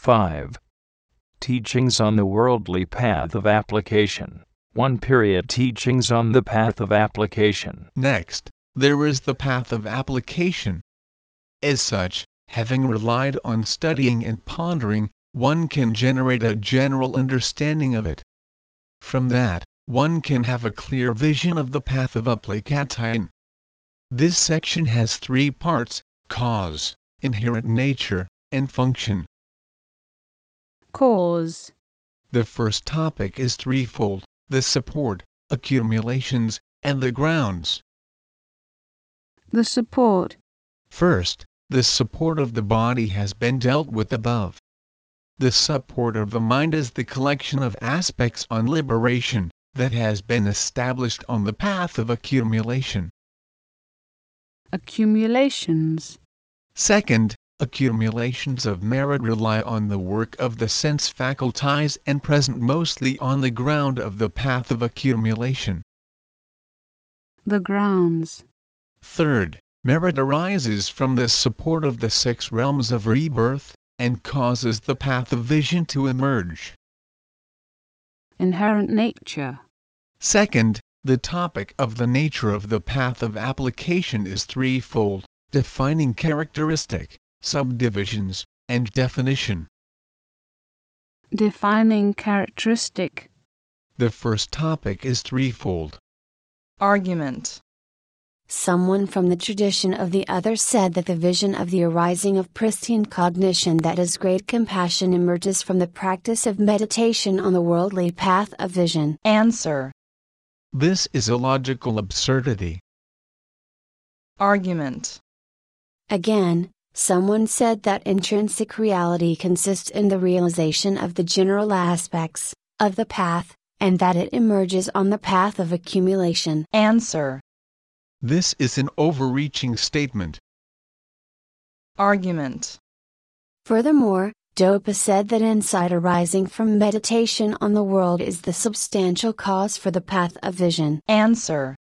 5. Teachings on the worldly path of application. 1 period teachings on the path of application. Next, there is the path of application. As such, having relied on studying and pondering, one can generate a general understanding of it. From that, one can have a clear vision of the path of application. This section has three parts cause, inherent nature, and function. Cause. The first topic is threefold the support, accumulations, and the grounds. The support. First, the support of the body has been dealt with above. The support of the mind is the collection of aspects on liberation that has been established on the path of accumulation. Accumulations. Second, accumulations of merit rely on the work of the sense faculties and present mostly on the ground of the path of accumulation. The grounds. Third, merit arises from the support of the six realms of rebirth and causes the path of vision to emerge. Inherent nature. Second, the topic of the nature of the path of application is threefold defining characteristic, subdivisions, and definition. Defining characteristic. The first topic is threefold. Argument. Someone from the tradition of the other said that the vision of the arising of pristine cognition that is great compassion emerges from the practice of meditation on the worldly path of vision. Answer. This is a logical absurdity. Argument. Again, someone said that intrinsic reality consists in the realization of the general aspects of the path, and that it emerges on the path of accumulation. Answer. This is an overreaching statement. Argument. Furthermore, Dopa said that insight arising from meditation on the world is the substantial cause for the path of vision. Answer.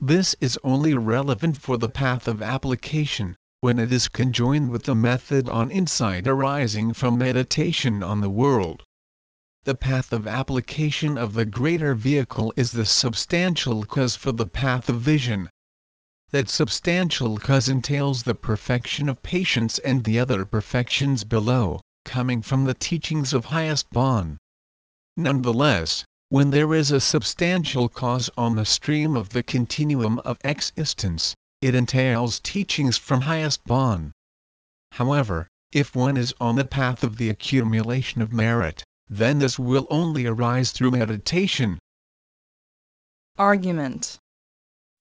This is only relevant for the path of application, when it is conjoined with the method on insight arising from meditation on the world. The path of application of the greater vehicle is the substantial cause for the path of vision. That substantial cause entails the perfection of patience and the other perfections below, coming from the teachings of highest Bon. Nonetheless, when there is a substantial cause on the stream of the continuum of existence, it entails teachings from highest Bon. However, if one is on the path of the accumulation of merit, then this will only arise through meditation. Argument.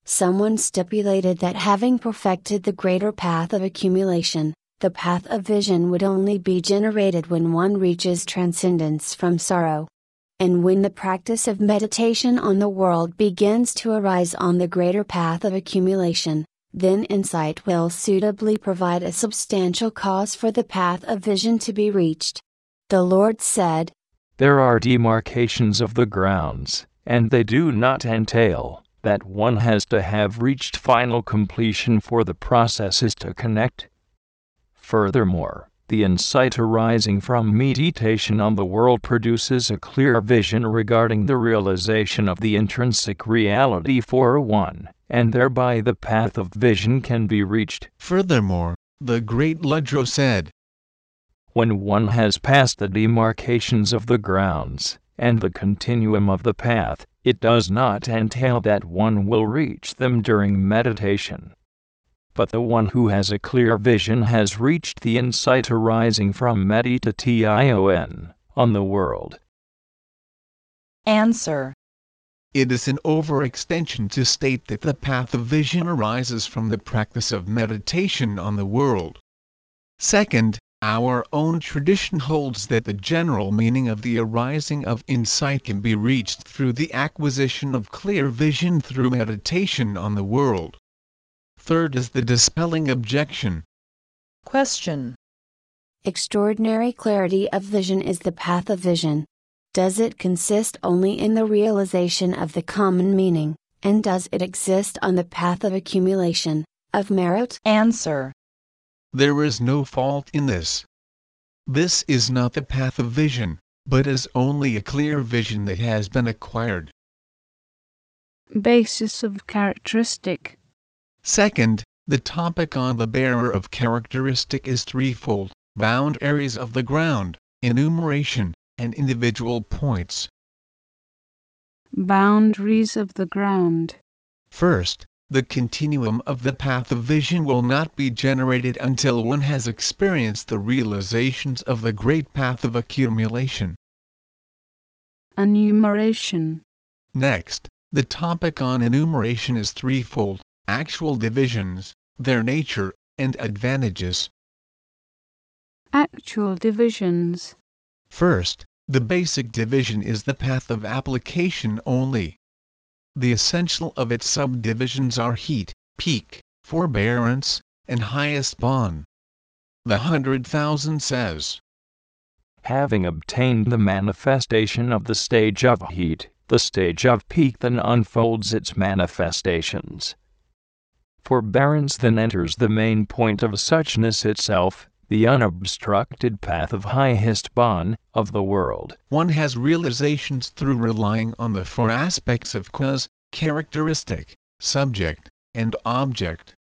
Someone stipulated that having perfected the greater path of accumulation, the path of vision would only be generated when one reaches transcendence from sorrow. And when the practice of meditation on the world begins to arise on the greater path of accumulation, then insight will suitably provide a substantial cause for the path of vision to be reached. The Lord said, There are demarcations of the grounds, and they do not entail that one has to have reached final completion for the processes to connect. Furthermore, the insight arising from meditation on the world produces a clear vision regarding the realization of the intrinsic reality for one, and thereby the path of vision can be reached. Furthermore, the great Ludro said, When one has passed the demarcations of the grounds, and the continuum of the path, it does not entail that one will reach them during meditation. But the one who has a clear vision has reached the insight arising from meditation on the world. Answer. It is an overextension to state that the path of vision arises from the practice of meditation on the world. Second, our own tradition holds that the general meaning of the arising of insight can be reached through the acquisition of clear vision through meditation on the world. Third is the dispelling objection. Question. Extraordinary clarity of vision is the path of vision. Does it consist only in the realization of the common meaning, and does it exist on the path of accumulation, of merit? Answer. There is no fault in this. This is not the path of vision, but is only a clear vision that has been acquired. Basis of characteristic. Second, the topic on the bearer of characteristic is threefold bound areas of the ground, enumeration, and individual points. Boundaries of the ground. First, the continuum of the path of vision will not be generated until one has experienced the realizations of the great path of accumulation. Enumeration. Next, the topic on enumeration is threefold actual divisions, their nature, and advantages. Actual divisions. First, the basic division is the path of application only. The essential of its subdivisions are heat, peak, forbearance, and highest Bon. The hundred thousand says, Having obtained the manifestation of the stage of heat, the stage of peak then unfolds its manifestations. Forbearance then enters the main point of suchness itself, the unobstructed path of highest bon of the world. One has realizations through relying on the four aspects of cause, characteristic, subject, and object.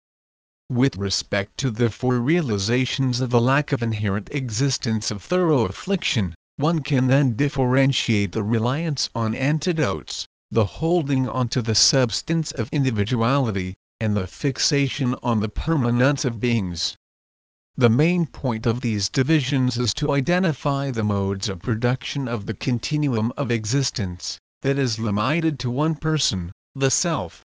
With respect to the four realizations of the lack of inherent existence of thorough affliction, one can then differentiate the reliance on antidotes, the holding on to the substance of individuality, and the fixation on the permanence of beings. The main point of these divisions is to identify the modes of production of the continuum of existence, that is limited to one person, the self.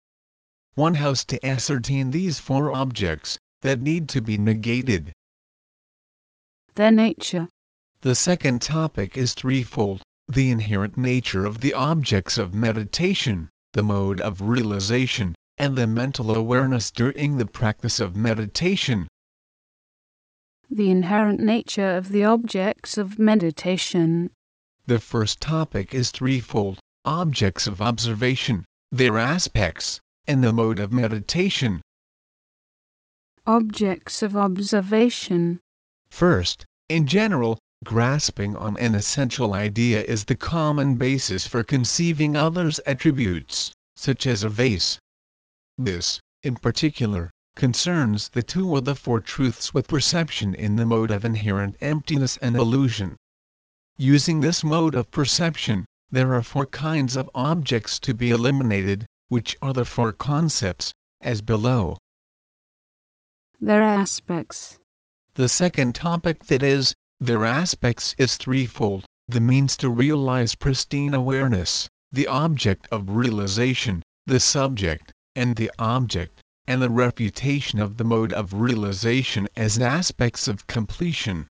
One has to ascertain these four objects, that need to be negated. Their nature. The second topic is threefold the inherent nature of the objects of meditation, the mode of realization, and the mental awareness during the practice of meditation the inherent nature of the objects of meditation. The first topic is threefold objects of observation, their aspects, and the mode of meditation. Objects of observation. First, in general, grasping on an essential idea is the common basis for conceiving others' attributes, such as a vase. This, in particular, concerns the two or the four truths with perception in the mode of inherent emptiness and illusion. Using this mode of perception, there are four kinds of objects to be eliminated, which are the four concepts, as below. Their aspects. The second topic that is, their aspects is threefold the means to realize pristine awareness, the object of realization, the subject, and the object and the refutation of the mode of realization as aspects of completion.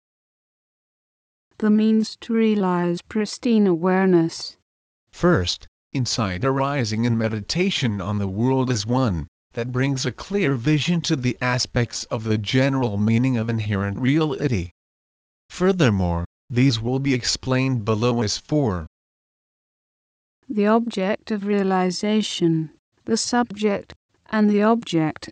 The means to realize pristine awareness. First, insight arising in meditation on the world as one, that brings a clear vision to the aspects of the general meaning of inherent reality. Furthermore, these will be explained below as four. The object of realization, the subject, and the object.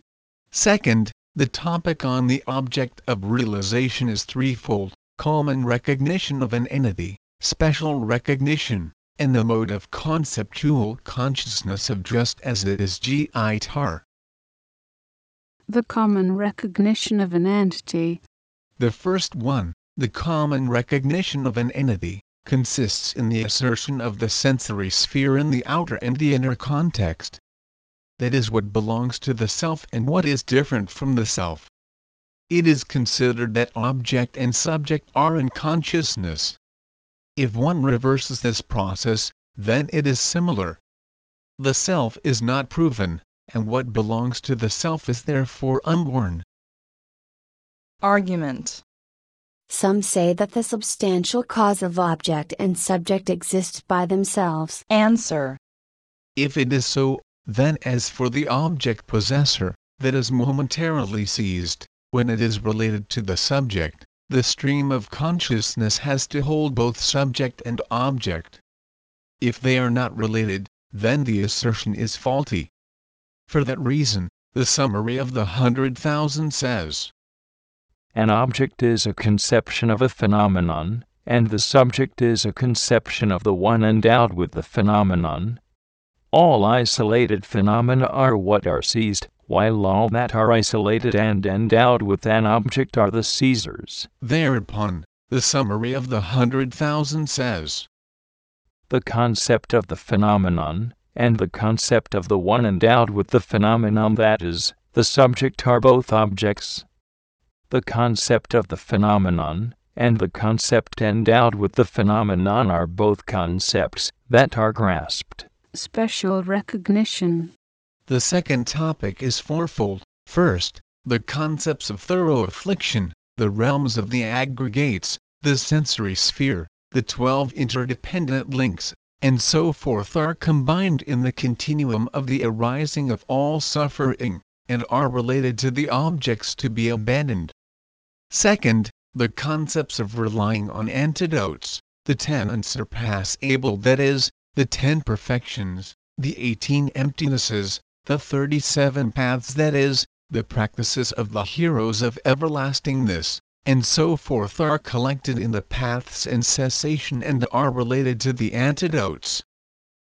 Second, the topic on the object of realization is threefold common recognition of an entity, special recognition, and the mode of conceptual consciousness of just as it is GITAR. The common recognition of an entity. The first one, the common recognition of an entity, consists in the assertion of the sensory sphere in the outer and the inner context, that is what belongs to the self and what is different from the self. It is considered that object and subject are in consciousness. If one reverses this process, then it is similar. The self is not proven, and what belongs to the self is therefore unborn. Argument. Some say that the substantial cause of object and subject exist by themselves. Answer. If it is so, then as for the object possessor, that is momentarily seized, when it is related to the subject, the stream of consciousness has to hold both subject and object. If they are not related, then the assertion is faulty. For that reason, the summary of the hundred thousand says An object is a conception of a phenomenon, and the subject is a conception of the one endowed with the phenomenon. All isolated phenomena are what are seized, while all that are isolated and endowed with an object are the seizers. Thereupon, the summary of the hundred thousand says The concept of the phenomenon, and the concept of the one endowed with the phenomenon that is, the subject are both objects. The concept of the phenomenon, and the concept endowed with the phenomenon are both concepts that are grasped. Special recognition. The second topic is fourfold. First, the concepts of thorough affliction, the realms of the aggregates, the sensory sphere, the twelve interdependent links, and so forth are combined in the continuum of the arising of all suffering, and are related to the objects to be abandoned. Second, the concepts of relying on antidotes, the ten unsurpassable that is, the ten perfections, the eighteen emptinesses, the thirty seven paths that is, the practices of the heroes of everlastingness, and so forth are collected in the paths and cessation and are related to the antidotes.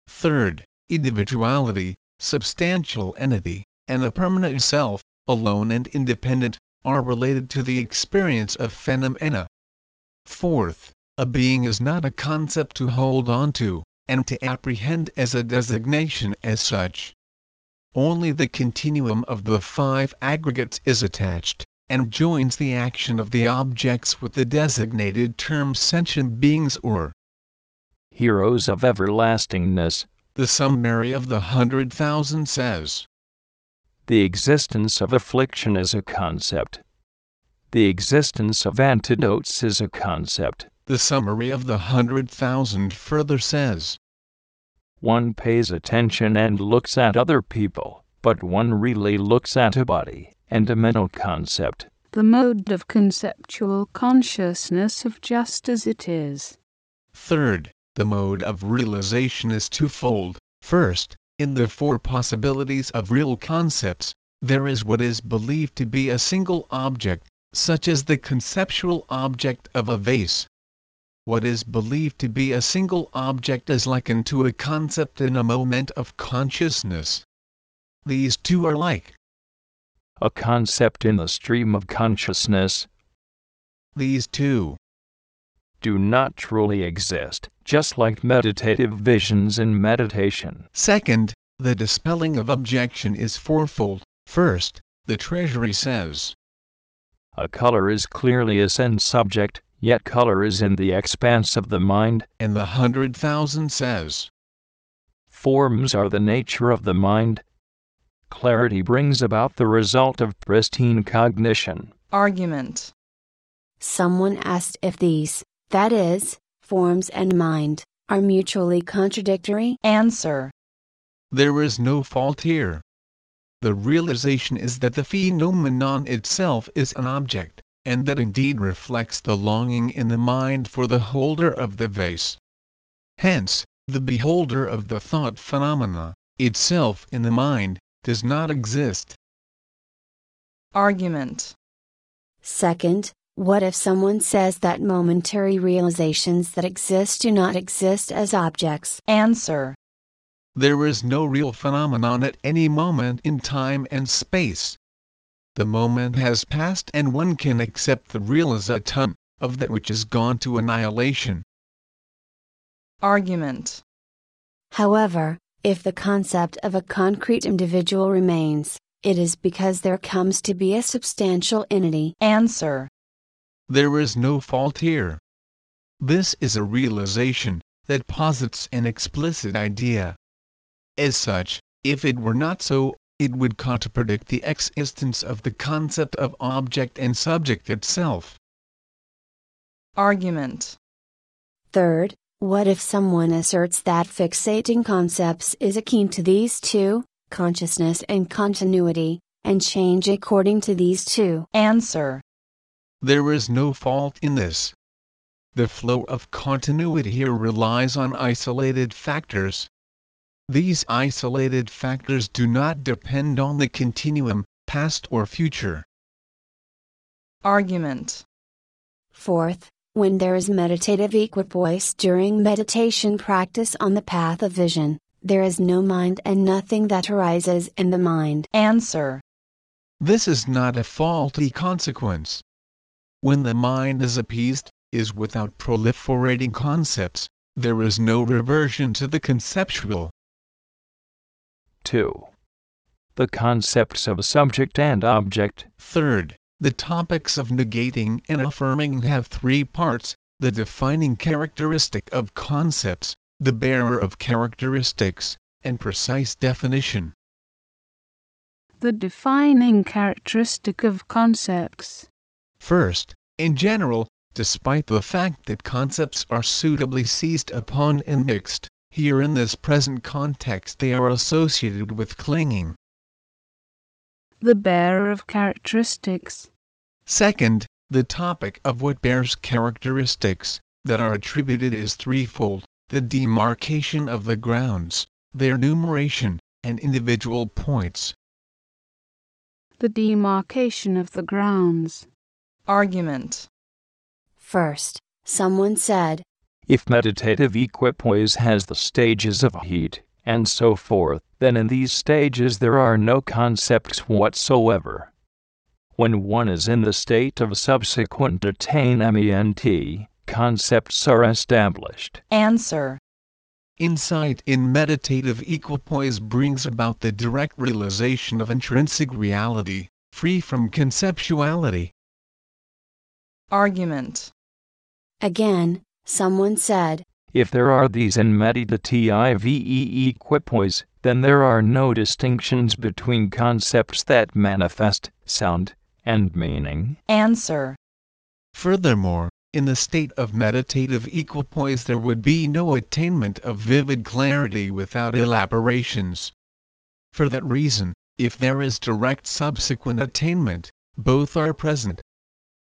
Third, individuality, substantial entity, and the permanent self, alone and independent, are related to the experience of phenomena. Fourth, a being is not a concept to hold on to, and to apprehend as a designation as such. Only the continuum of the five aggregates is attached, and joins the action of the objects with the designated term sentient beings or Heroes of everlastingness, the summary of the hundred thousand says. The existence of affliction is a concept. The existence of antidotes is a concept. The summary of the hundred thousand further says. One pays attention and looks at other people, but one really looks at a body and a mental concept. The mode of conceptual consciousness of just as it is. Third, the mode of realization is twofold. First, in the four possibilities of real concepts, there is what is believed to be a single object, such as the conceptual object of a vase. What is believed to be a single object is likened to a concept in a moment of consciousness. These two are like. A concept in the stream of consciousness. These two do not truly exist, just like meditative visions in meditation. Second, the dispelling of objection is fourfold. First, the Treasury says A color is clearly a sense subject, yet color is in the expanse of the mind, and the hundred thousand says Forms are the nature of the mind. Clarity brings about the result of pristine cognition. Argument. Someone asked if these, that is, forms and mind, are mutually contradictory? Answer. There is no fault here. The realization is that the phenomenon itself is an object, and that indeed reflects the longing in the mind for the holder of the vase. Hence, the beholder of the thought phenomena, itself in the mind, does not exist. Argument. Second, what if someone says that momentary realizations that exist do not exist as objects? Answer. There is no real phenomenon at any moment in time and space. The moment has passed and one can accept the realization of that which is gone to annihilation. Argument. However, if the concept of a concrete individual remains, it is because there comes to be a substantial entity. Answer. There is no fault here. This is a realization that posits an explicit idea. As such, if it were not so, it would contradict the existence of the concept of object and subject itself. Argument. Third, what if someone asserts that fixating concepts is akin to these two, consciousness and continuity, and change according to these two? Answer. There is no fault in this. The flow of continuity here relies on isolated factors. These isolated factors do not depend on the continuum, past or future. Argument. Fourth, when there is meditative equipoise during meditation practice on the path of vision, there is no mind and nothing that arises in the mind. Answer. This is not a faulty consequence. When the mind is appeased, is without proliferating concepts, there is no reversion to the conceptual. 2. The concepts of subject and object. Third, the topics of negating and affirming have three parts the defining characteristic of concepts, the bearer of characteristics, and precise definition. The defining characteristic of concepts. First, in general, despite the fact that concepts are suitably seized upon and mixed, here in this present context they are associated with clinging. The bearer of characteristics. Second, the topic of what bears characteristics that are attributed is threefold the demarcation of the grounds, their numeration, and individual points. The demarcation of the grounds. Argument. First, someone said, If meditative equipoise has the stages of heat, and so forth, then in these stages there are no concepts whatsoever. When one is in the state of subsequent attainment, concepts are established. Answer. Insight in meditative equipoise brings about the direct realization of intrinsic reality, free from conceptuality. Argument. again, someone said, If there are these in meditative equipoise, then there are no distinctions between concepts that manifest sound and meaning. Answer. Furthermore, in the state of meditative equipoise there would be no attainment of vivid clarity without elaborations. For that reason, if there is direct subsequent attainment, both are present.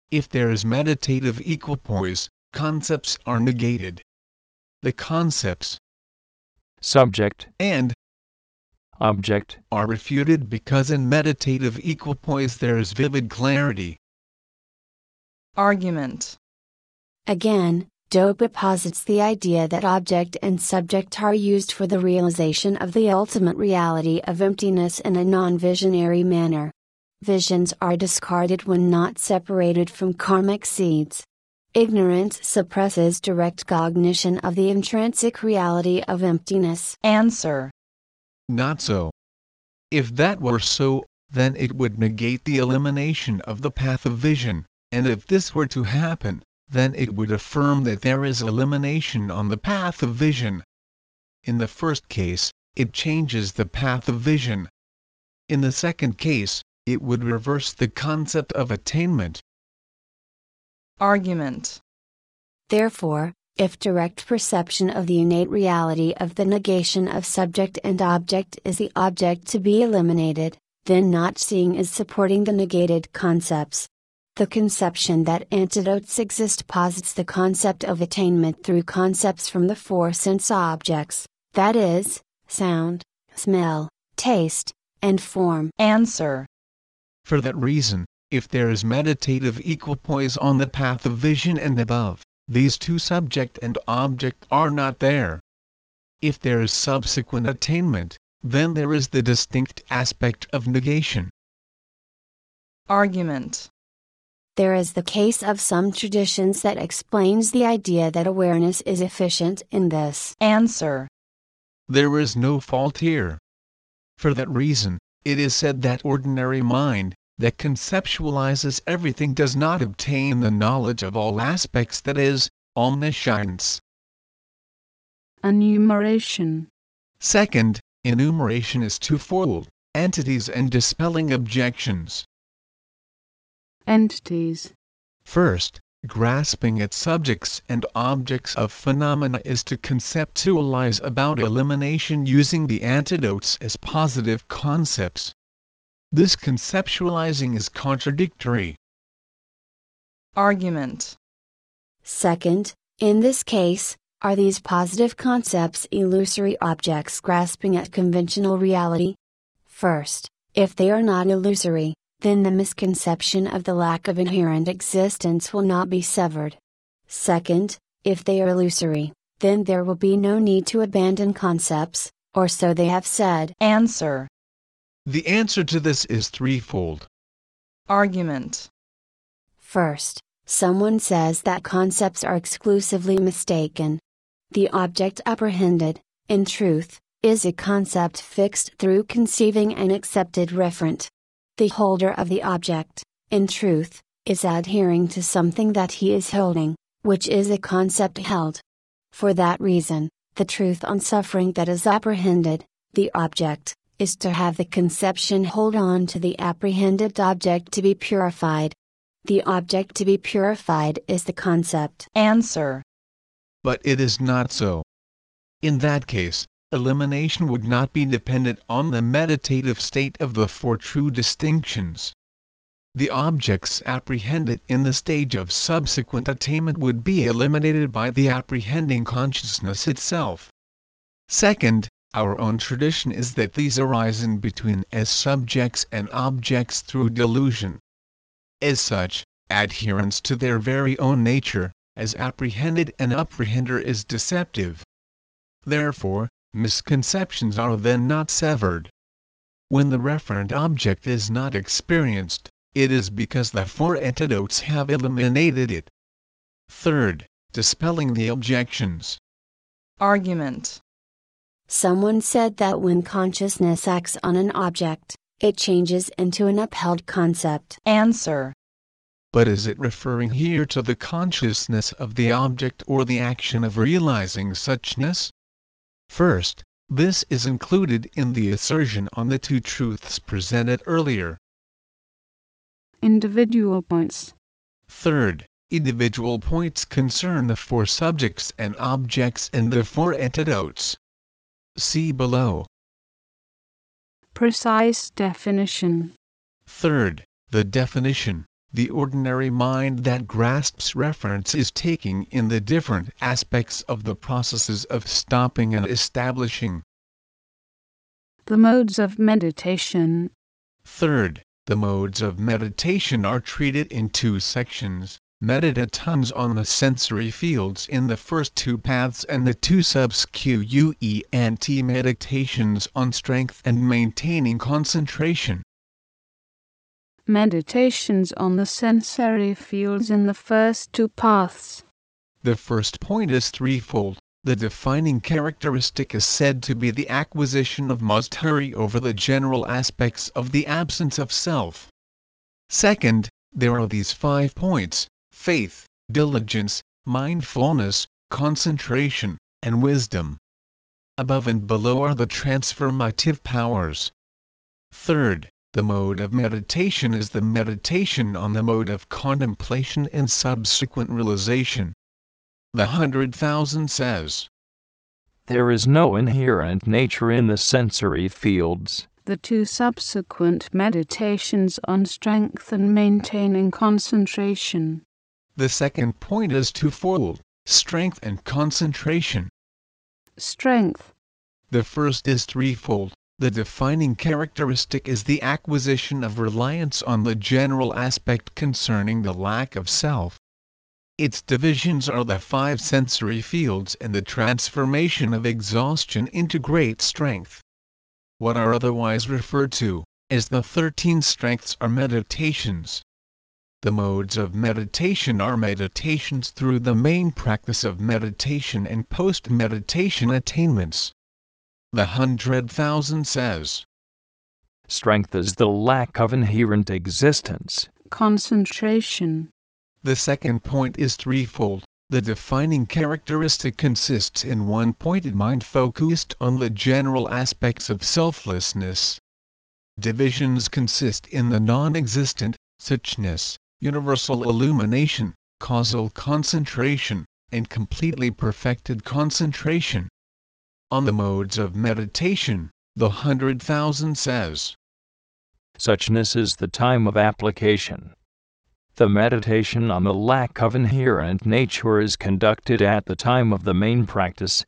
If there is meditative equipoise, concepts are negated. The concepts Subject, and object, are refuted because in meditative equipoise there is vivid clarity. Argument. again, Dopa posits the idea that object and subject are used for the realization of the ultimate reality of emptiness in a non visionary manner. Visions are discarded when not separated from karmic seeds. Ignorance suppresses direct cognition of the intrinsic reality of emptiness. Answer. Not so. If that were so, then it would negate the elimination of the path of vision, and if this were to happen, then it would affirm that there is elimination on the path of vision. In the first case, it changes the path of vision. In the second case, it would reverse the concept of attainment. Argument. Therefore, if direct perception of the innate reality of the negation of subject and object is the object to be eliminated, then not seeing is supporting the negated concepts. The conception that antidotes exist posits the concept of attainment through concepts from the four sense objects, that is, sound, smell, taste, and form. Answer. For that reason, if there is meditative equipoise on the path of vision and above, these two subject and object are not there. If there is subsequent attainment, then there is the distinct aspect of negation. Argument. There is the case of some traditions that explains the idea that awareness is efficient in this. Answer. There is no fault here. For that reason, it is said that ordinary mind, that conceptualizes everything does not obtain the knowledge of all aspects that is, omniscience. Enumeration. Second, enumeration is twofold entities and dispelling objections. Entities. First, grasping at subjects and objects of phenomena is to conceptualize about elimination using the antidotes as positive concepts. This conceptualizing is contradictory. Argument. Second, in this case, are these positive concepts illusory objects grasping at conventional reality? First, if they are not illusory, then the misconception of the lack of inherent existence will not be severed. Second, if they are illusory, then there will be no need to abandon concepts, or so they have said. Answer. The answer to this is threefold. Argument. First, someone says that concepts are exclusively mistaken. The object apprehended, in truth, is a concept fixed through conceiving an accepted referent. The holder of the object, in truth, is adhering to something that he is holding, which is a concept held. For that reason, the truth on suffering that is apprehended, the object, is to have the conception hold on to the apprehended object to be purified. The object to be purified is the concept. Answer. But it is not so. In that case, elimination would not be dependent on the meditative state of the four true distinctions. The objects apprehended in the stage of subsequent attainment would be eliminated by the apprehending consciousness itself. Second, our own tradition is that these arise in between as subjects and objects through delusion. As such, adherence to their very own nature, as apprehended and apprehender is deceptive. Therefore, misconceptions are then not severed. When the referent object is not experienced, it is because the four antidotes have eliminated it. Third, dispelling the objections. Argument. Someone said that when consciousness acts on an object, it changes into an upheld concept. Answer. But is it referring here to the consciousness of the object or the action of realizing suchness? First, this is included in the assertion on the two truths presented earlier. Individual points. Third, individual points concern the four subjects and objects and the four antidotes. See below. Precise definition. Third, the definition. The ordinary mind that grasps reference is taking in the different aspects of the processes of stopping and establishing. The modes of meditation. Third, the modes of meditation are treated in two sections meditations on the sensory fields in the first two paths and the two subs subsequent meditations on strength and maintaining concentration. Meditations on the sensory fields in the first two paths. The first point is threefold. The defining characteristic is said to be the acquisition of mastery over the general aspects of the absence of self. Second, there are these five points faith, diligence, mindfulness, concentration, and wisdom. Above and below are the transformative powers. Third, the mode of meditation is the meditation on the mode of contemplation and subsequent realization. The Hundred Thousand says, There is no inherent nature in the sensory fields. The two subsequent meditations on strength and maintaining concentration. The second point is twofold strength and concentration. Strength. The first is threefold the defining characteristic is the acquisition of reliance on the general aspect concerning the lack of self. Its divisions are the five sensory fields and the transformation of exhaustion into great strength. What are otherwise referred to as the 13 strengths are meditations. The modes of meditation are meditations through the main practice of meditation and post meditation attainments. The Hundred Thousand says Strength is the lack of inherent existence. Concentration. The second point is threefold. The defining characteristic consists in one pointed mind focused on the general aspects of selflessness. Divisions consist in the non existent, suchness, universal illumination, causal concentration, and completely perfected concentration. On the modes of meditation, the Hundred Thousand says Suchness is the time of application. The meditation on the lack of inherent nature is conducted at the time of the main practice.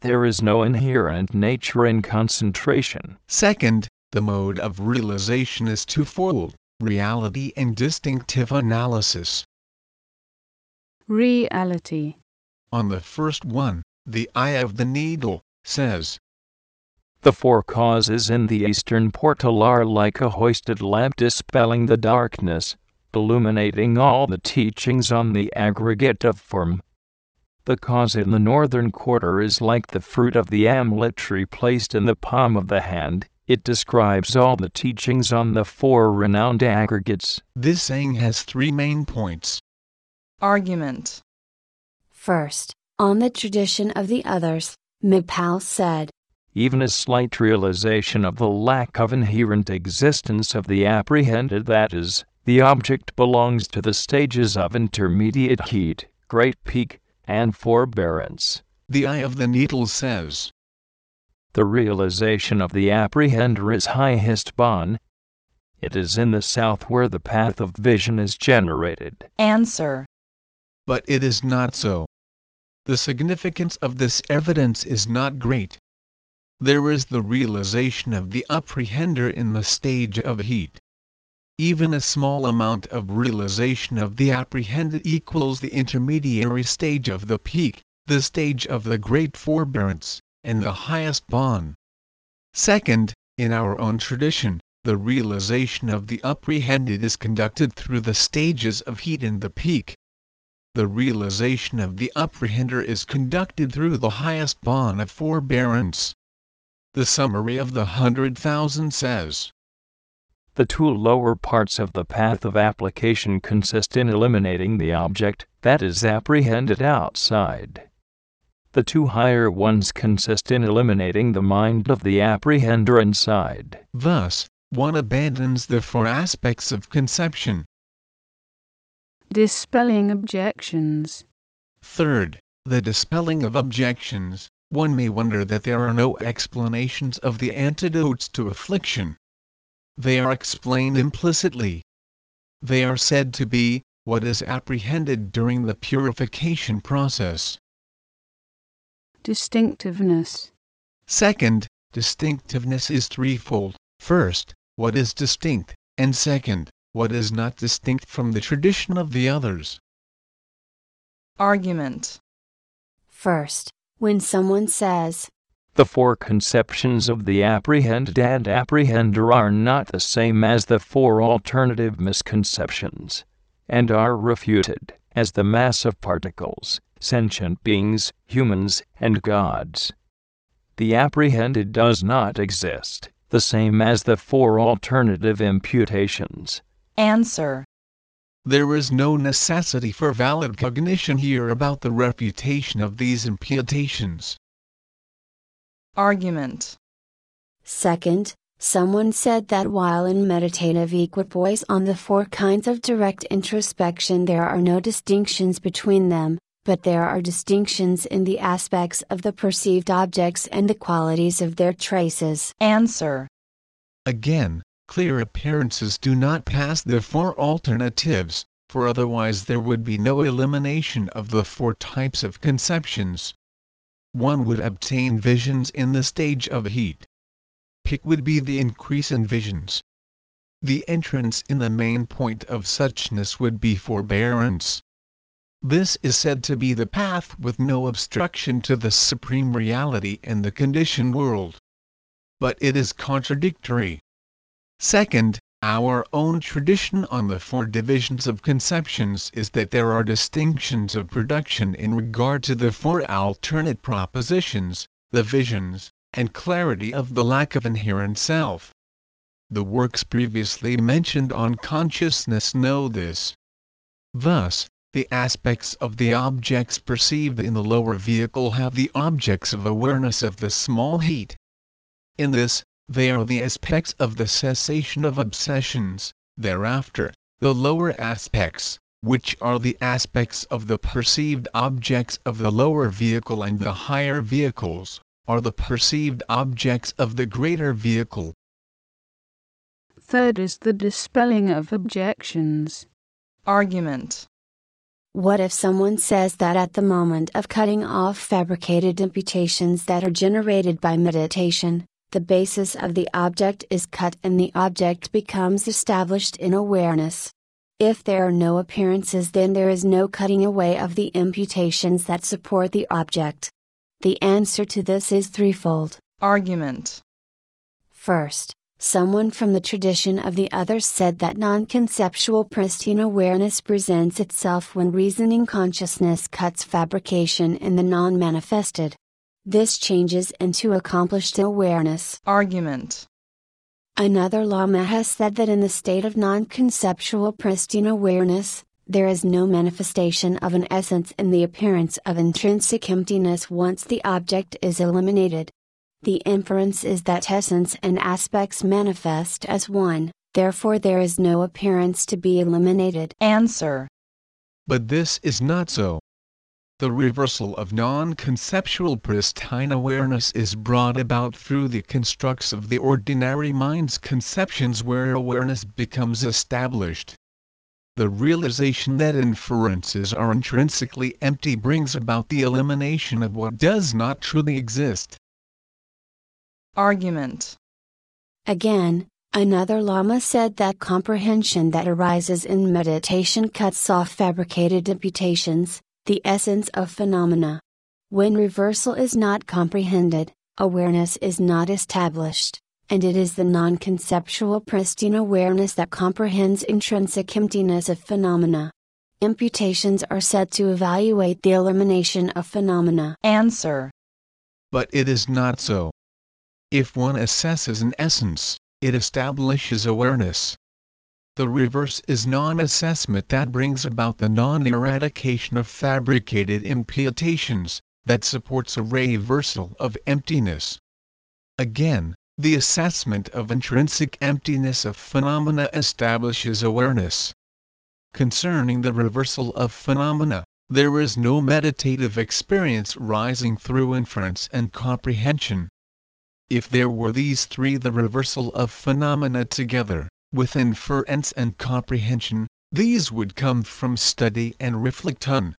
There is no inherent nature in concentration. Second, the mode of realization is twofold reality and distinctive analysis. Reality. On the first one, the eye of the needle says, The four causes in the eastern portal are like a hoisted lamp dispelling the darkness, illuminating all the teachings on the aggregate of form. The cause in the northern quarter is like the fruit of the amulet tree placed in the palm of the hand. It describes all the teachings on the four renowned aggregates. This saying has three main points. Argument. First, on the tradition of the others, Mipal said, Even a slight realization of the lack of inherent existence of the apprehended, that is, the object belongs to the stages of intermediate heat, great peak, and forbearance. The eye of the needle says, The realization of the apprehender is highest bon. It is in the south where the path of vision is generated. Answer. but it is not so. The significance of this evidence is not great. There is the realization of the apprehender in the stage of heat. Even a small amount of realization of the apprehended equals the intermediary stage of the peak, the stage of the great forbearance, and the highest Bon. Second, in our own tradition, the realization of the apprehended is conducted through the stages of heat and the peak. The realization of the apprehender is conducted through the highest Bon of forbearance. The summary of the hundred thousand says, The two lower parts of the path of application consist in eliminating the object that is apprehended outside. The two higher ones consist in eliminating the mind of the apprehender inside. Thus, one abandons the four aspects of conception. Dispelling objections. Third, the dispelling of objections. One may wonder that there are no explanations of the antidotes to affliction. They are explained implicitly. They are said to be what is apprehended during the purification process. Distinctiveness. Second, distinctiveness is threefold. First, what is distinct, and second, what is not distinct from the tradition of the others. Argument. First, when someone says, The four conceptions of the apprehended and apprehender are not the same as the four alternative misconceptions, and are refuted as the mass of particles, sentient beings, humans, and gods. The apprehended does not exist, the same as the four alternative imputations. Answer. There is no necessity for valid cognition here about the refutation of these imputations. Argument. Second, someone said that while in meditative equipoise on the four kinds of direct introspection there are no distinctions between them, but there are distinctions in the aspects of the perceived objects and the qualities of their traces. Answer. Again, clear appearances do not pass the four alternatives, for otherwise there would be no elimination of the four types of conceptions. One would obtain visions in the stage of heat. Peak would be the increase in visions. The entrance in the main point of suchness would be forbearance. This is said to be the path with no obstruction to the supreme reality and the conditioned world. But it is contradictory. Second, our own tradition on the four divisions of conceptions is that there are distinctions of production in regard to the four alternate propositions, the visions, and clarity of the lack of inherent self. The works previously mentioned on consciousness know this. Thus, the aspects of the objects perceived in the lower vehicle have the objects of awareness of the small heat. In this, they are the aspects of the cessation of obsessions, thereafter, the lower aspects, which are the aspects of the perceived objects of the lower vehicle and the higher vehicles, are the perceived objects of the greater vehicle. Third is the dispelling of objections. Argument. What if someone says that at the moment of cutting off fabricated imputations that are generated by meditation, the basis of the object is cut and the object becomes established in awareness. If there are no appearances, then there is no cutting away of the imputations that support the object. The answer to this is threefold. Argument. First, someone from the tradition of the others said that non conceptual pristine awareness presents itself when reasoning consciousness cuts fabrication in the non manifested. This changes into accomplished awareness. Argument. Another Lama has said that in the state of non conceptual pristine awareness, there is no manifestation of an essence in the appearance of intrinsic emptiness once the object is eliminated. The inference is that essence and aspects manifest as one, therefore there is no appearance to be eliminated. Answer. But this is not so. The reversal of non-conceptual pristine awareness is brought about through the constructs of the ordinary mind's conceptions where awareness becomes established. The realization that inferences are intrinsically empty brings about the elimination of what does not truly exist. Argument. Again, another Lama said that comprehension that arises in meditation cuts off fabricated imputations, the essence of phenomena. When reversal is not comprehended, awareness is not established, and it is the non conceptual pristine awareness that comprehends intrinsic emptiness of phenomena. Imputations are said to evaluate the elimination of phenomena. Answer. But it is not so. If one assesses an essence, it establishes awareness. The reverse is non assessment that brings about the non eradication of fabricated imputations, that supports a reversal of emptiness. Again, the assessment of intrinsic emptiness of phenomena establishes awareness. Concerning the reversal of phenomena, there is no meditative experience rising through inference and comprehension. If there were these three the reversal of phenomena together, with inference and comprehension, these would come from study and reflection.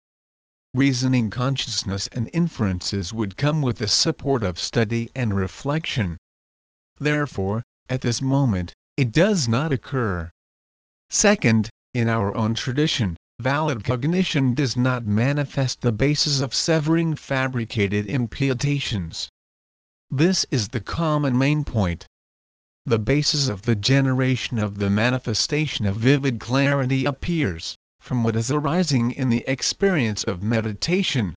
Reasoning consciousness and inferences would come with the support of study and reflection. Therefore, at this moment, it does not occur. Second, in our own tradition, valid cognition does not manifest the basis of severing fabricated imputations. This is the common main point. The basis of the generation of the manifestation of vivid clarity appears from what is arising in the experience of meditation.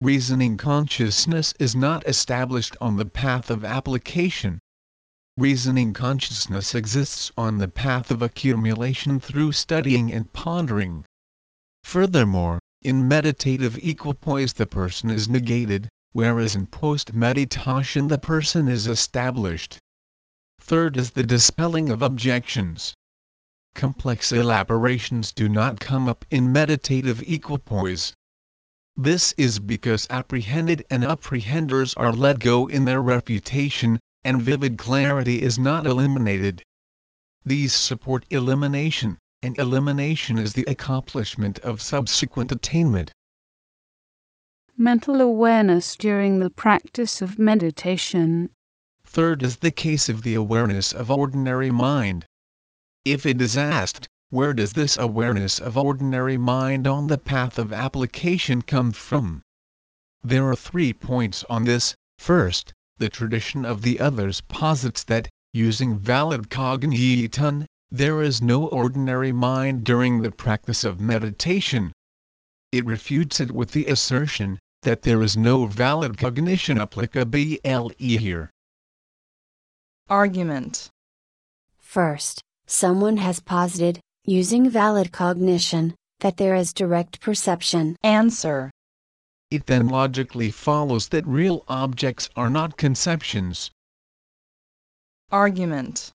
Reasoning consciousness is not established on the path of application, reasoning consciousness exists on the path of accumulation through studying and pondering. Furthermore, in meditative equipoise the person is negated, whereas in post meditation the person is established. Third is the dispelling of objections. Complex elaborations do not come up in meditative equipoise. This is because apprehended and apprehenders are let go in their refutation, and vivid clarity is not eliminated. These support elimination, and elimination is the accomplishment of subsequent attainment. Mental awareness during the practice of meditation. Third is the case of the awareness of ordinary mind. If it is asked, where does this awareness of ordinary mind on the path of application come from? There are three points on this. First, the tradition of the others posits that, using valid cognition, there is no ordinary mind during the practice of meditation. It refutes it with the assertion that there is no valid cognition applicable here. Argument. First, someone has posited, using valid cognition, that there is direct perception. Answer. It then logically follows that real objects are not conceptions. Argument.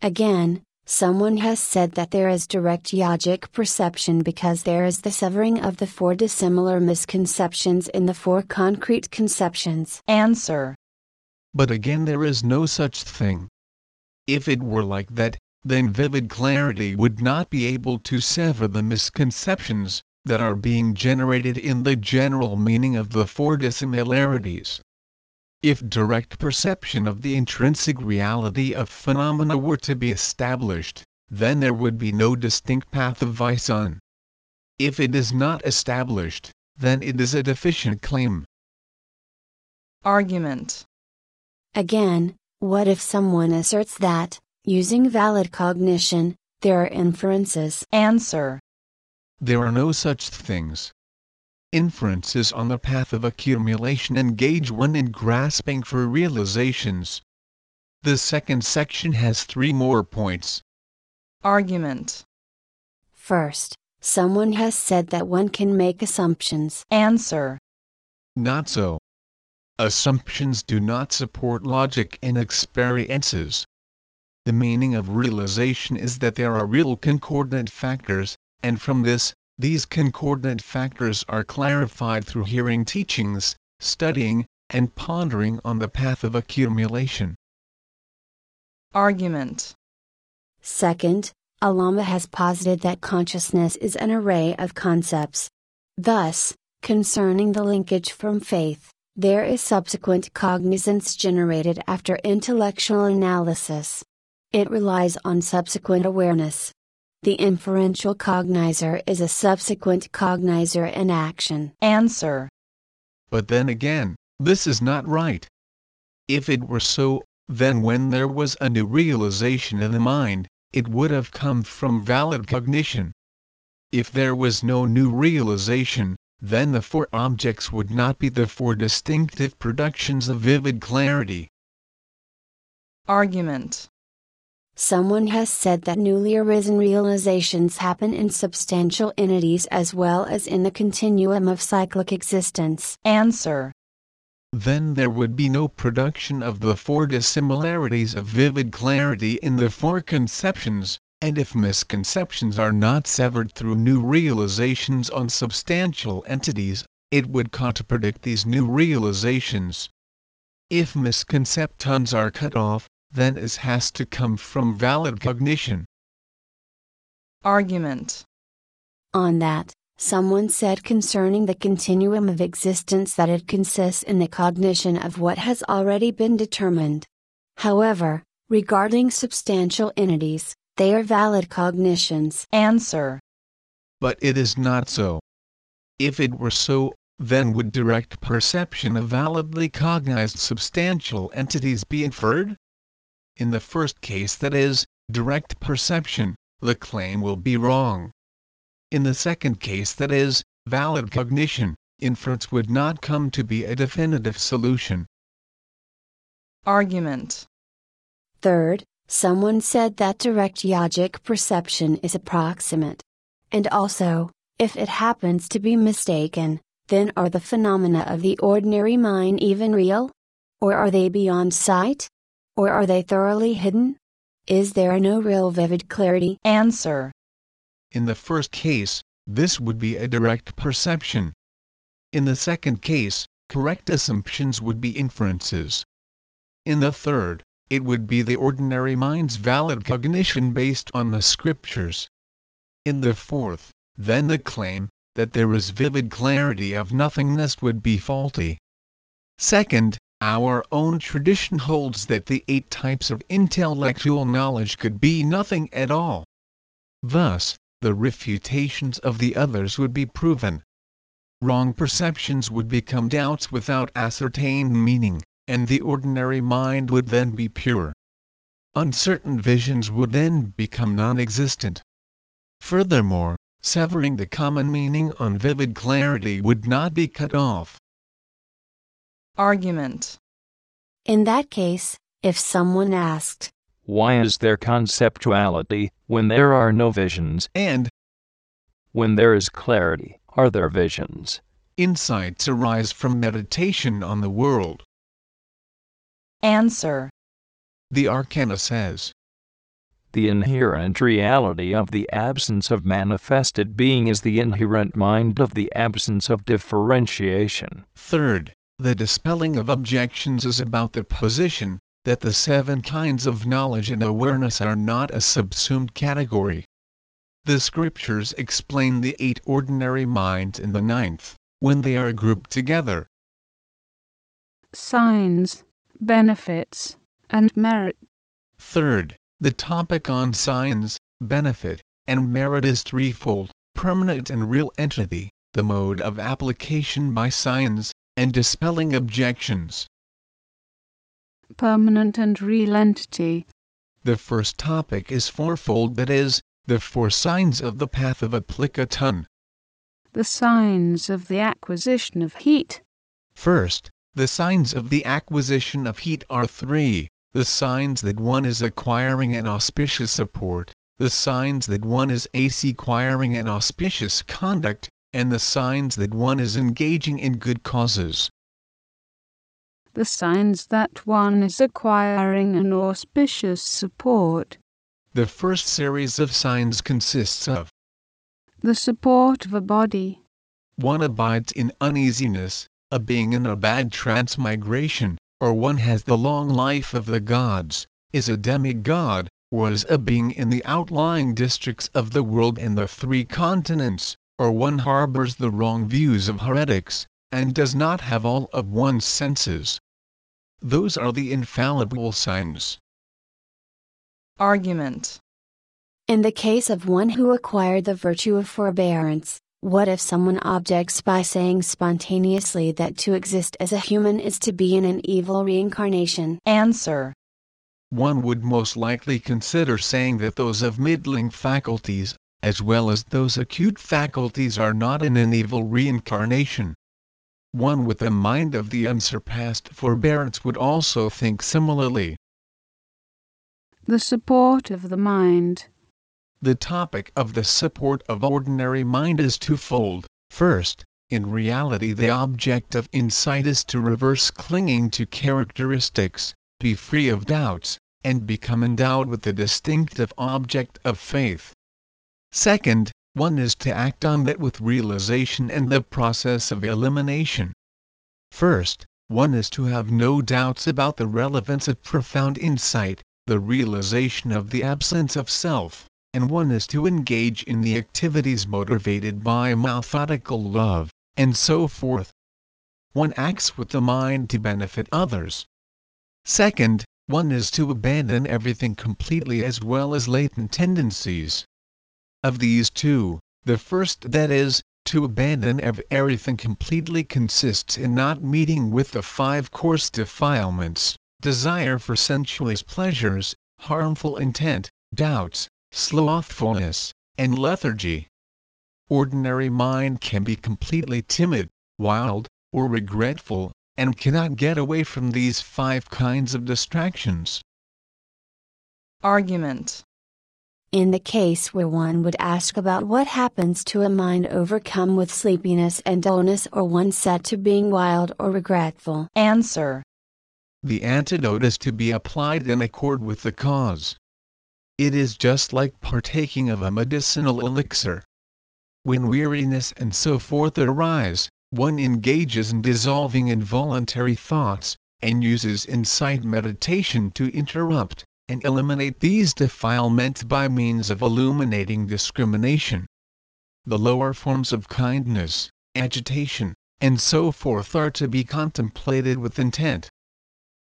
Again, someone has said that there is direct yogic perception because there is the severing of the four dissimilar misconceptions in the four concrete conceptions. Answer. But again, there is no such thing. If it were like that, then vivid clarity would not be able to sever the misconceptions that are being generated in the general meaning of the four dissimilarities. If direct perception of the intrinsic reality of phenomena were to be established, then there would be no distinct path of vision. If it is not established, then it is a deficient claim. Argument. Again, what if someone asserts that, using valid cognition, there are inferences? Answer. There are no such things. Inferences on the path of accumulation engage one in grasping for realizations. The second section has three more points. Argument. First, someone has said that one can make assumptions. Answer. Not so. Assumptions do not support logic and experiences. The meaning of realization is that there are real concordant factors, and from this, these concordant factors are clarified through hearing teachings, studying, and pondering on the path of accumulation. Argument. Second, Alama has posited that consciousness is an array of concepts. Thus, concerning the linkage from faith, there is subsequent cognizance generated after intellectual analysis. It relies on subsequent awareness. The inferential cognizer is a subsequent cognizer in action. Answer. But then again, this is not right. If it were so, then when there was a new realization in the mind, it would have come from valid cognition. If there was no new realization, then the four objects would not be the four distinctive productions of vivid clarity. Argument. Someone has said that newly arisen realizations happen in substantial entities as well as in the continuum of cyclic existence. Answer. Then there would be no production of the four dissimilarities of vivid clarity in the four conceptions, and if misconceptions are not severed through new realizations on substantial entities, it would contradict these new realizations. If misconceptions are cut off, then it has to come from valid cognition. Argument. On that, someone said concerning the continuum of existence that it consists in the cognition of what has already been determined. However, regarding substantial entities, they are valid cognitions. Answer. But it is not so. If it were so, then would direct perception of validly cognized substantial entities be inferred? In the first case that is, direct perception, the claim will be wrong. In the second case that is, valid cognition, inference would not come to be a definitive solution. Argument. Third, someone said that direct yogic perception is approximate. And also, if it happens to be mistaken, then are the phenomena of the ordinary mind even real? Or are they beyond sight? Or are they thoroughly hidden? Is there no real vivid clarity? Answer. In the first case, this would be a direct perception. In the second case, correct assumptions would be inferences. In the third, it would be the ordinary mind's valid cognition based on the scriptures. In the fourth, then the claim that there is vivid clarity of nothingness would be faulty. Second, our own tradition holds that the eight types of intellectual knowledge could be nothing at all. Thus, the refutations of the others would be proven. Wrong perceptions would become doubts without ascertained meaning, and the ordinary mind would then be pure. Uncertain visions would then become non existent. Furthermore, severing the common meaning on vivid clarity would not be cut off. Argument. In that case, if someone asked, Why is there conceptuality when there are no visions? And, When there is clarity, are there visions? insights arise from meditation on the world. Answer. The Arcana says, The inherent reality of the absence of manifested being is the inherent mind of the absence of differentiation. Third, the dispelling of objections is about the position that the seven kinds of knowledge and awareness are not a subsumed category. The scriptures explain the eight ordinary minds in the ninth, when they are grouped together. signs, benefits, and merit. Third, the topic on signs, benefit, and merit is threefold permanent and real entity, the mode of application by signs, and dispelling objections. Permanent and real entity. The first topic is fourfold that is, the four signs of the path of application. The signs of the acquisition of heat. First, the signs of the acquisition of heat are three the signs that one is acquiring an auspicious support, the signs that one is acquiring an auspicious conduct, and the signs that one is engaging in good causes. The signs that one is acquiring an auspicious support. The first series of signs consists of the support of a body. One abides in uneasiness, a being in a bad transmigration, or one has the long life of the gods, is a demigod, was a being in the outlying districts of the world and the three continents, or one harbors the wrong views of heretics, and does not have all of one's senses. Those are the infallible signs. Argument In the case of one who acquired the virtue of forbearance, what if someone objects by saying spontaneously that to exist as a human is to be in an evil reincarnation? Answer one would most likely consider saying that those of middling faculties, as well as those acute faculties are not in an evil reincarnation. One with a mind of the unsurpassed forbearance would also think similarly. The support of the mind. The topic of the support of ordinary mind is twofold. First, in reality the object of insight is to reverse clinging to characteristics, be free of doubts, and become endowed with the distinctive object of faith. Second, one is to act on that with realization and the process of elimination. First, one is to have no doubts about the relevance of profound insight, the realization of the absence of self, and one is to engage in the activities motivated by methodical love, and so forth. One acts with the mind to benefit others, Second, one is to abandon everything completely as well as latent tendencies. Of these two, the first that is, to abandon everything completely consists in not meeting with the five coarse defilements, desire for sensuous pleasures, harmful intent, doubts, slothfulness, and lethargy. Ordinary mind can be completely timid, wild, or regretful, and cannot get away from these five kinds of distractions. Argument In the case where one would ask about what happens to a mind overcome with sleepiness and dullness or one set to being wild or regretful, Answer The antidote is to be applied in accord with the cause. It is just like partaking of a medicinal elixir. When weariness and so forth arise, one engages in dissolving involuntary thoughts, and uses insight meditation to interrupt and eliminate these defilements by means of illuminating discrimination. The lower forms of kindness, agitation, and so forth are to be contemplated with intent.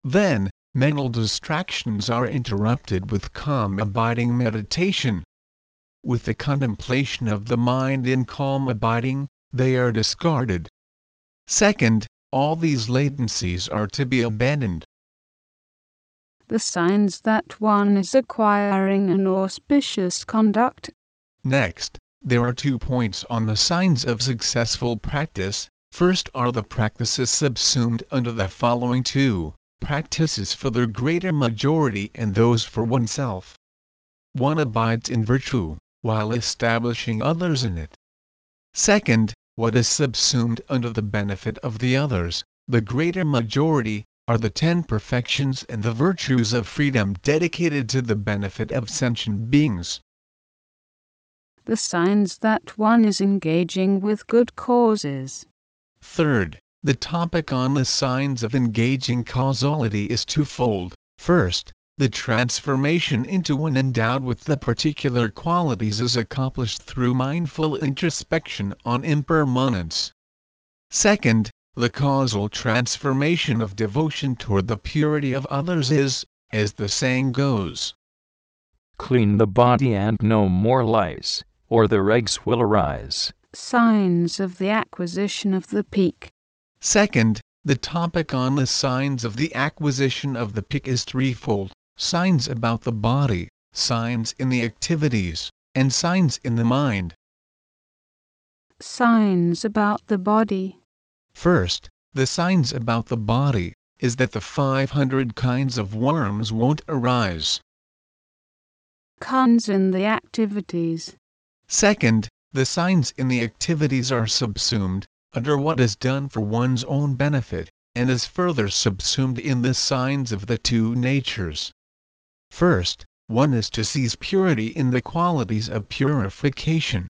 Then, mental distractions are interrupted with calm abiding meditation. With the contemplation of the mind in calm abiding, they are discarded. Second, all these latencies are to be abandoned. The signs that one is acquiring an auspicious conduct. Next, there are two points on the signs of successful practice. First are the practices subsumed under the following two practices for the greater majority and those for oneself. One abides in virtue, while establishing others in it. Second, what is subsumed under the benefit of the others, the greater majority, are the ten perfections and the virtues of freedom dedicated to the benefit of sentient beings. The signs that one is engaging with good causes. Third, the topic on the signs of engaging causality is twofold. First, the transformation into one endowed with the particular qualities is accomplished through mindful introspection on impermanence. Second, The causal transformation of devotion toward the purity of others is, as the saying goes, Clean the body and no more lice, or the eggs will arise. Signs of the acquisition of the peak. Second, the topic on the signs of the acquisition of the peak is threefold signs about the body, signs in the activities, and signs in the mind. Signs about the body. First, the signs about the body is that the 500 kinds of worms won't arise. Cons in the activities. Second, the signs in the activities are subsumed under what is done for one's own benefit, and is further subsumed in the signs of the two natures. First, one is to seize purity in the qualities of purification.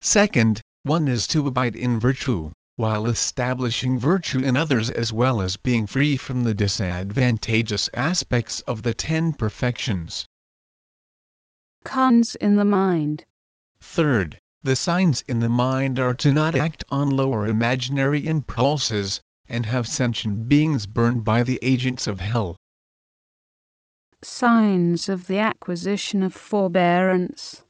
Second, one is to abide in virtue, while establishing virtue in others as well as being free from the disadvantageous aspects of the ten perfections. Cons in the mind. Third, the signs in the mind are to not act on lower imaginary impulses, and have sentient beings burned by the agents of hell. Signs of the acquisition of forbearance.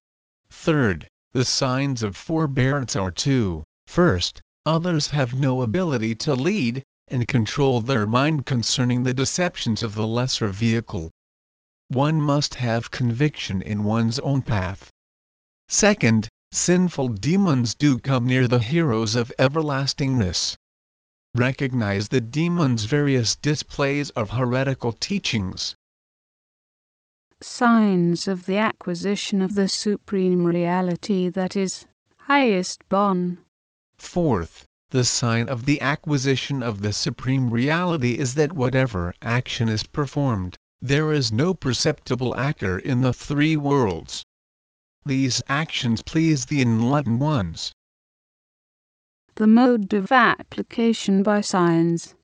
Third, the signs of forbearance are two. First, others have no ability to lead and control their mind concerning the deceptions of the lesser vehicle. One must have conviction in one's own path. Second, sinful demons do come near the heroes of everlastingness. Recognize the demon's various displays of heretical teachings. Signs of the acquisition of the supreme reality that is highest Bon. Fourth, the sign of the acquisition of the supreme reality is that whatever action is performed, there is no perceptible actor in the three worlds. These actions please the enlightened ones. The mode of application by signs.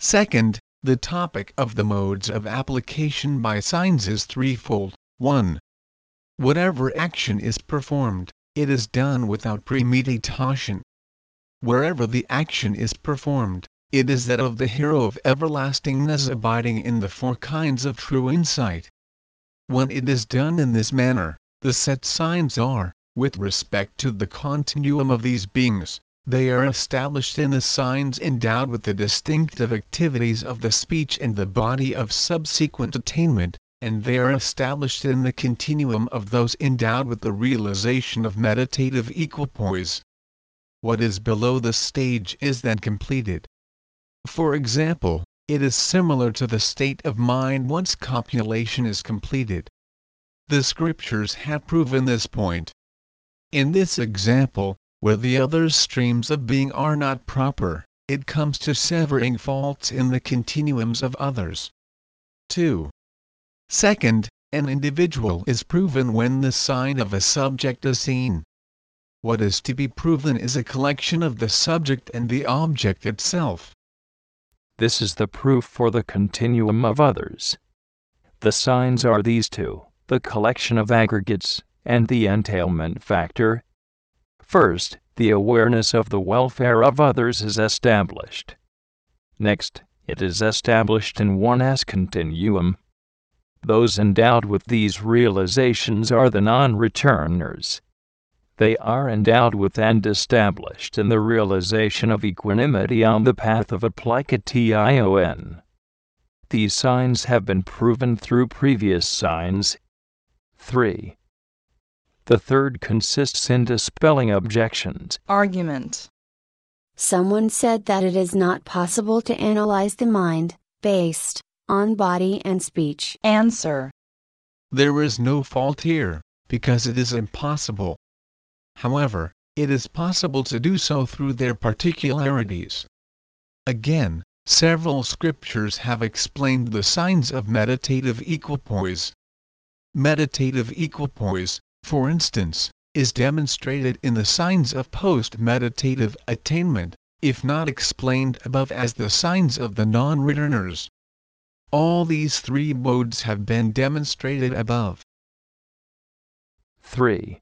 Second, the topic of the modes of application by signs is threefold. 1. Whatever action is performed, it is done without premeditation. Wherever the action is performed, it is that of the hero of everlastingness abiding in the four kinds of true insight. When it is done in this manner, the set signs are, with respect to the continuum of these beings, they are established in the signs endowed with the distinctive activities of the speech and the body of subsequent attainment, and they are established in the continuum of those endowed with the realization of meditative equipoise. What is below the stage is then completed. For example, it is similar to the state of mind once copulation is completed. The scriptures have proven this point. In this example, where the other streams of being are not proper, it comes to severing faults in the continuums of others. 2. Second, an individual is proven when the sign of a subject is seen. What is to be proven is a collection of the subject and the object itself. This is the proof for the continuum of others. The signs are these two the collection of aggregates, and the entailment factor, First, the awareness of the welfare of others is established. Next, it is established in one as continuum. Those endowed with these realizations are the non returners. They are endowed with and established in the realization of equanimity on the path of application. These signs have been proven through previous signs. 3. The third consists in dispelling objections. Argument. Someone said that it is not possible to analyze the mind, based on body and speech. Answer. There is no fault here, because it is impossible. However, it is possible to do so through their particularities. Again, several scriptures have explained the signs of meditative equipoise. Meditative equipoise, for instance, is demonstrated in the signs of post-meditative attainment, if not explained above as the signs of the non-returners. All these three modes have been demonstrated above. 3.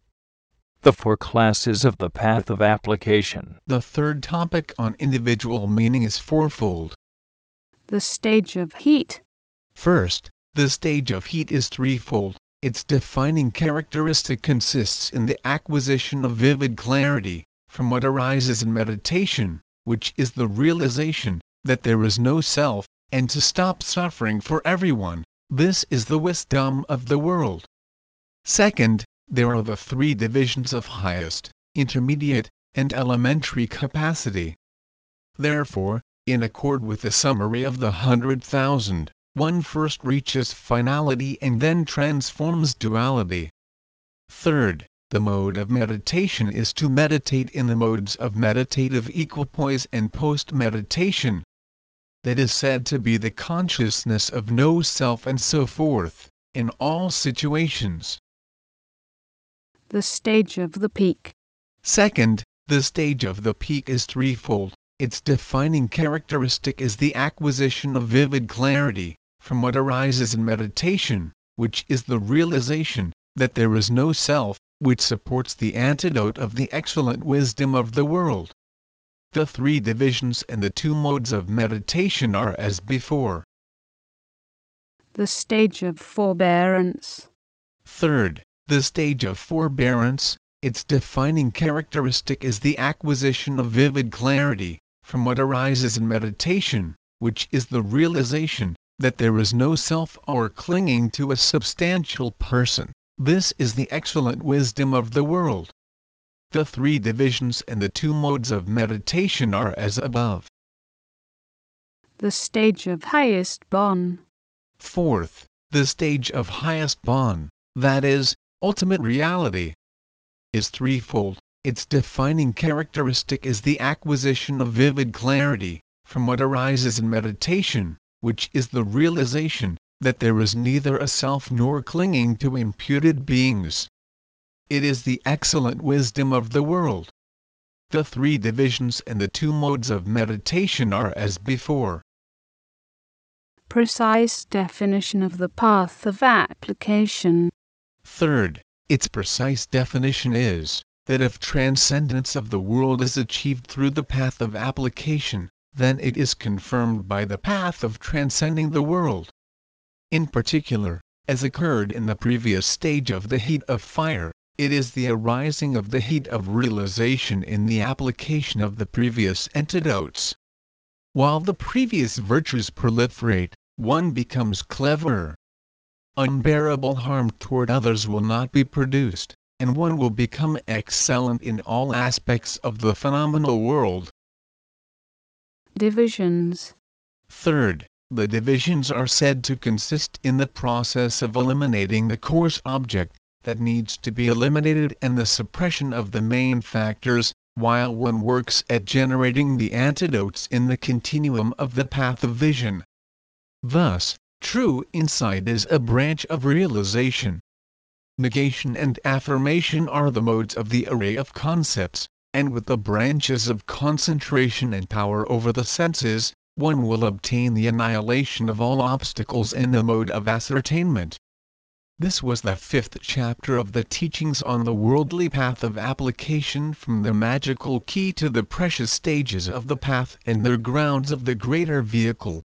The four classes of the path of application. The third topic on individual meaning is fourfold. The stage of heat. First, the stage of heat is threefold. Its defining characteristic consists in the acquisition of vivid clarity, from what arises in meditation, which is the realization that there is no self, and to stop suffering for everyone. This is the wisdom of the world. Second, there are the three divisions of highest, intermediate, and elementary capacity. Therefore, in accord with the summary of the hundred thousand, one first reaches finality and then transforms duality. Third, the mode of meditation is to meditate in the modes of meditative equipoise and post meditation. That is said to be the consciousness of no self and so forth, in all situations. The stage of the peak. Second, the stage of the peak is threefold. Its defining characteristic is the acquisition of vivid clarity, from what arises in meditation, which is the realization that there is no self, which supports the antidote of the excellent wisdom of the world. The three divisions and the two modes of meditation are as before. The stage of forbearance. Third, the stage of forbearance, its defining characteristic is the acquisition of vivid clarity, from what arises in meditation, which is the realization that there is no self or clinging to a substantial person. This is the excellent wisdom of the world. The three divisions and the two modes of meditation are as above. The stage of highest Bon. Fourth, the stage of highest Bon, that is, ultimate reality, is threefold. Its defining characteristic is the acquisition of vivid clarity, from what arises in meditation, which is the realization that there is neither a self nor clinging to imputed beings. It is the excellent wisdom of the world. The three divisions and the two modes of meditation are as before. Precise definition of the path of application. Third, its precise definition is that if transcendence of the world is achieved through the path of application, then it is confirmed by the path of transcending the world. In particular, as occurred in the previous stage of the heat of fire, it is the arising of the heat of realization in the application of the previous antidotes. While the previous virtues proliferate, one becomes cleverer. Unbearable harm toward others will not be produced, and one will become excellent in all aspects of the phenomenal world. Divisions. Third, the divisions are said to consist in the process of eliminating the coarse object that needs to be eliminated and the suppression of the main factors, while one works at generating the antidotes in the continuum of the path of vision. Thus, true insight is a branch of realization. Negation and affirmation are the modes of the array of concepts, and with the branches of concentration and power over the senses, one will obtain the annihilation of all obstacles in the mode of ascertainment. This was the fifth chapter of the teachings on the worldly path of application from the magical key to the precious stages of the path and their grounds of the greater vehicle.